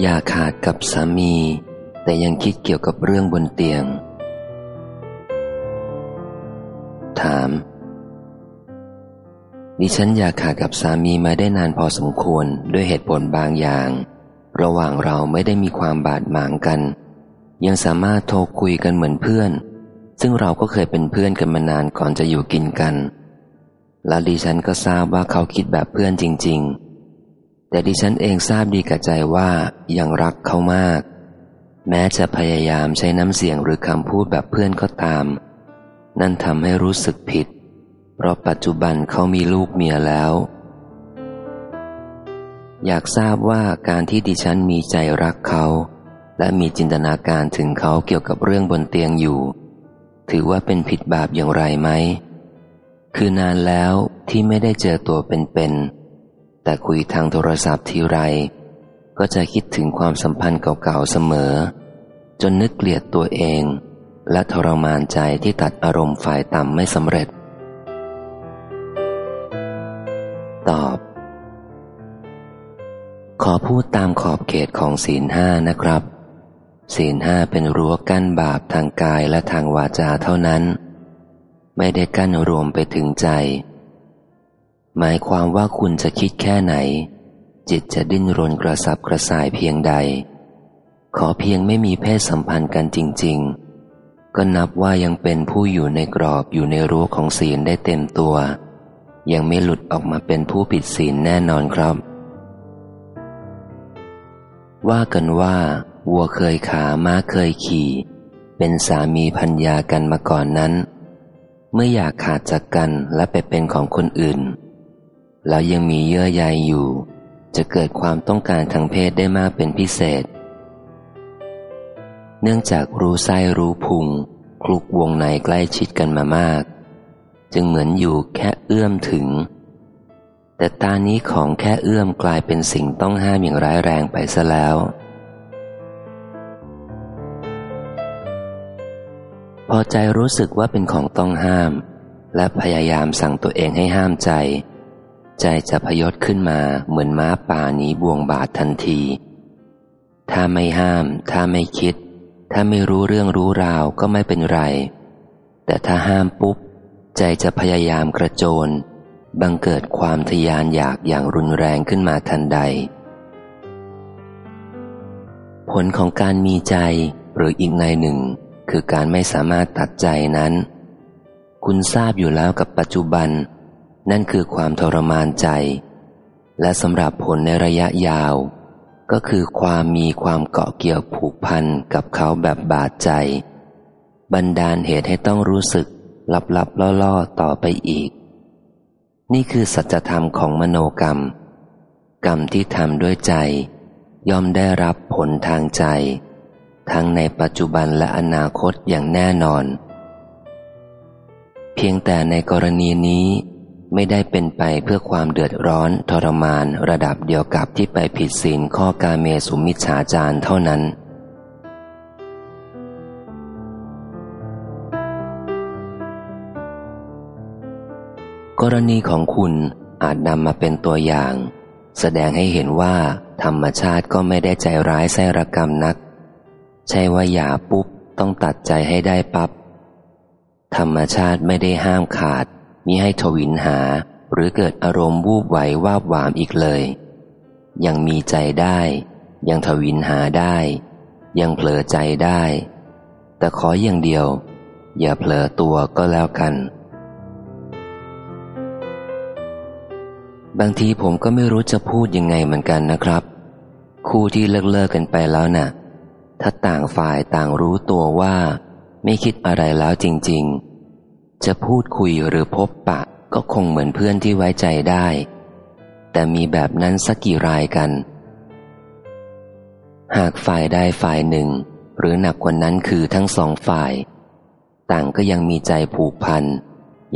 อย่าขาดกับสามี แต่ยังคิดเกี่ยวกับเรื่องบนเตียง ถาม ดิฉันอยากขาดกับสามีมาได้นานพอสมควรด้วยเหตุผลบางอย่าง ระหว่างเราไม่ได้มีความบาดหมางกัน ยังสามารถโทรคุยกันเหมือนเพื่อน ซึ่งเราก็เคยเป็นเพื่อนกันมานานก่อนจะอยู่กินกัน และดิฉันก็ทราบว่าเขาคิดแบบเพื่อนจริง ๆ แต่ดิฉันเองทราบดีกับใจว่ายังรักเขามาก แม้จะพยายามใช้น้ำเสียงหรือคำพูดแบบเพื่อนก็ตาม นั่นทำให้รู้สึกผิด เพราะปัจจุบันเขามีลูกเมียแล้ว อยากทราบว่าการที่ดิฉันมีใจรักเขา และมีจินตนาการถึงเขาเกี่ยวกับเรื่องบนเตียงอยู่ ถือว่าเป็นผิดบาปอย่างไรไหมคือนานแล้วที่ไม่ได้เจอตัวเป็นๆ แต่คุยทางโทรศัพท์ทีไร ก็จะคิดถึงความสัมพันธ์เก่าๆเสมอ จนนึกเกลียดตัวเอง และทรมานใจที่ตัดอารมณ์ฝ่ายต่ำไม่สำเร็จ ตอบ ขอพูดตามขอบเขตของศีลห้านะครับ ศีลห้าเป็นรั้วกั้นบาปทางกายและทางวาจาเท่านั้น ไม่ได้กั้นรวมไปถึงใจ หมายความว่าคุณจะคิดแค่ไหน จิตจะดิ้นรนกระสับกระส่ายเพียงใด ขอเพียงไม่มีเพศสัมพันธ์กันจริง ๆ ก็นับว่ายังเป็นผู้อยู่ในกรอบอยู่ในรั้วของศีลได้เต็มตัว ยังไม่หลุดออกมาเป็นผู้ผิดศีลแน่นอนครับ ว่ากันว่า วัวเคยขาม้าเคยขี่ เป็นสามีพัญญากันมาก่อนนั้น เมื่ออยากขาดจากกันและไปเป็นของคนอื่น แล้วยังมีเยื่อใยอยู่ จะเกิดความต้องการทางเพศได้มากเป็นพิเศษ เนื่องจากรู้ไส้รู้พุงคลุกวงในใกล้ชิดกันมามาก จึงเหมือนอยู่แค่เอื้อมถึง แต่ตานี้ของแค่เอื้อมกลายเป็นสิ่งต้องห้ามอย่างร้ายแรงไปซะแล้ว พอใจรู้สึกว่าเป็นของต้องห้าม และพยายามสั่งตัวเองให้ห้ามใจ ใจจะพยศขึ้นมาเหมือนม้าป่าหนีบ่วงบาดทันที ถ้าไม่ห้าม ถ้าไม่คิด ถ้าไม่รู้เรื่องรู้ราวก็ไม่เป็นไร แต่ถ้าห้ามปุ๊บ ใจจะพยายามกระโจน บังเกิดความทยานอยากอย่างรุนแรงขึ้นมาทันใด ผลของการมีใจหรืออีกในหนึ่ง คือการไม่สามารถตัดใจนั้น คุณทราบอยู่แล้วกับปัจจุบัน นั่นคือความทรมานใจ และสำหรับผลในระยะยาว ก็คือความมีความเกาะเกี่ยวผูกพันกับเขาแบบบาดใจ บันดาลเหตุให้ต้องรู้สึกลับๆล่อๆต่อไปอีก นี่คือสัจธรรมของมโนกรรม กรรมที่ทำด้วยใจ ย่อมได้รับผลทางใจ ทั้งในปัจจุบันและอนาคตอย่างแน่นอน เพียงแต่ในกรณีนี้ ไม่ได้เป็นไปเพื่อความเดือดร้อนทรมานระดับเดียวกับที่ไปผิดศีลข้อกาเมสุมิจฉาจารเท่านั้น กรณีของคุณอาจนำมาเป็นตัวอย่าง แสดงให้เห็นว่า ธรรมชาติก็ไม่ได้ใจร้ายแสรกรรมนัก ใช่ว่าอย่าปุ๊บต้องตัดใจให้ได้ปับ๊บธรรมชาติไม่ได้ห้ามขาด มิให้ทวินหาหรือเกิดอารมณ์วูบไหววาบหวามอีกเลย ยังมีใจได้ ยังทวินหาได้ ยังเผลอใจได้ แต่ขออย่างเดียว อย่าเผลอตัวก็แล้วกัน บางทีผมก็ไม่รู้จะพูดยังไงเหมือนกันนะครับ คู่ที่เลิกเลิกกันไปแล้วนะ่ะ ถ้าต่างฝ่ายต่างรู้ตัวว่า ไม่คิดอะไรแล้วจริง ๆ จะพูดคุยหรือพบปะก็คงเหมือนเพื่อนที่ไว้ใจได้ แต่มีแบบนั้นสักกี่รายกัน หากฝ่ายใดฝ่ายหนึ่ง หรือหนักกว่านั้นคือทั้งสองฝ่าย ต่างก็ยังมีใจผูกพัน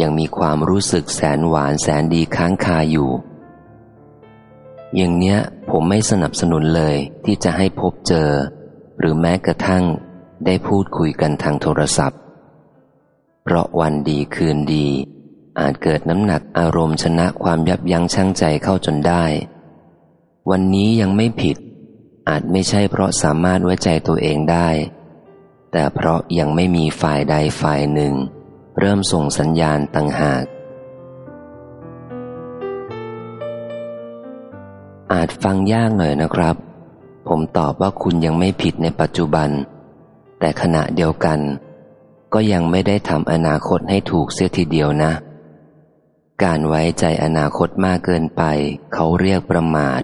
ยังมีความรู้สึกแสนหวานแสนดีค้างคาอยู่ อย่างเนี้ยผมไม่สนับสนุนเลยที่จะให้พบเจอ หรือแม้กระทั่งได้พูดคุยกันทางโทรศัพท์ เพราะวันดีคืนดี อาจเกิดน้ำหนักอารมณ์ชนะความยับยั้งชั่งใจเข้าจนได้ วันนี้ยังไม่ผิด อาจไม่ใช่เพราะสามารถไว้ใจตัวเองได้ แต่เพราะยังไม่มีฝ่ายใดฝ่ายหนึ่ง เริ่มส่งสัญญาณต่างหาก อาจฟังยากหน่อยนะครับ ผมตอบว่าคุณยังไม่ผิดในปัจจุบัน แต่ขณะเดียวกัน ก็ยังไม่ได้ทำอนาคตให้ถูกเสียทีเดียวนะ การไว้ใจอนาคตมากเกินไป เขาเรียกประมาท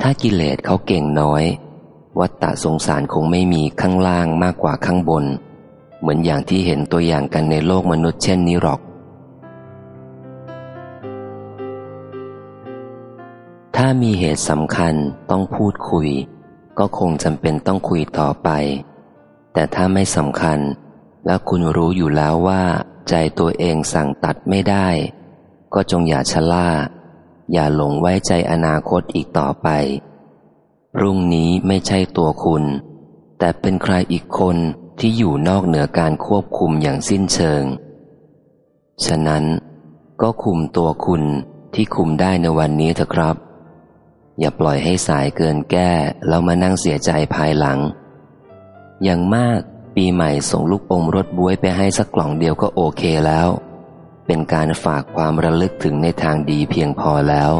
ถ้ากิเลสเขาเก่งน้อย วัตตะสงสารคงไม่มีข้างล่างมากกว่าข้างบน เหมือนอย่างที่เห็นตัวอย่างกันในโลกมนุษย์เช่นนี้หรอก ถ้ามีเหตุสำคัญต้องพูดคุย ก็คงจำเป็นต้องคุยต่อไปแต่ถ้าไม่สำคัญ และคุณรู้อยู่แล้วว่า ใจตัวเองสั่งตัดไม่ได้ ก็จงอย่าชะล่า อย่าหลงไว้ใจอนาคตอีกต่อไปรุ่งนี้ไม่ใช่ตัวคุณ แต่เป็นใครอีกคนที่อยู่นอกเหนือการควบคุมอย่างสิ้นเชิง ฉะนั้นก็คุมตัวคุณที่คุมได้ในวันนี้เถอะครับ อย่าปล่อยให้สายเกินแก้แล้วมานั่งเสียใจภายหลัง อย่างมาก ปีใหม่ส่งลูกอมรถบ้วยไปให้สักกล่องเดียวก็โอเคแล้ว เป็นการฝากความระลึกถึงในทางดีเพียงพอแล้ว